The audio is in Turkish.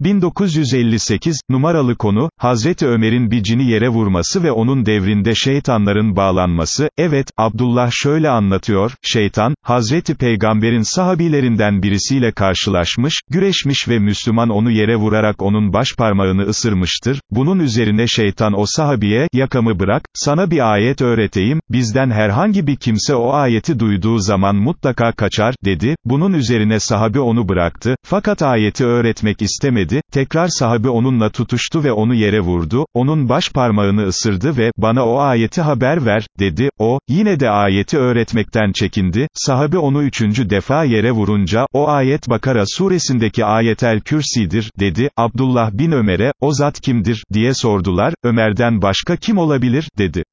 1958, numaralı konu, Hazreti Ömer'in bir cini yere vurması ve onun devrinde şeytanların bağlanması, evet, Abdullah şöyle anlatıyor, şeytan, Hazreti Peygamber'in sahabilerinden birisiyle karşılaşmış, güreşmiş ve Müslüman onu yere vurarak onun baş parmağını ısırmıştır, bunun üzerine şeytan o sahabiye, yakamı bırak, sana bir ayet öğreteyim, bizden herhangi bir kimse o ayeti duyduğu zaman mutlaka kaçar, dedi, bunun üzerine sahabi onu bıraktı, fakat ayeti öğretmek istemedi, dedi, tekrar sahabi onunla tutuştu ve onu yere vurdu, onun baş parmağını ısırdı ve, bana o ayeti haber ver, dedi, o, yine de ayeti öğretmekten çekindi, sahabi onu üçüncü defa yere vurunca, o ayet Bakara suresindeki ayetel kürsidir, dedi, Abdullah bin Ömer'e, o zat kimdir, diye sordular, Ömer'den başka kim olabilir, dedi.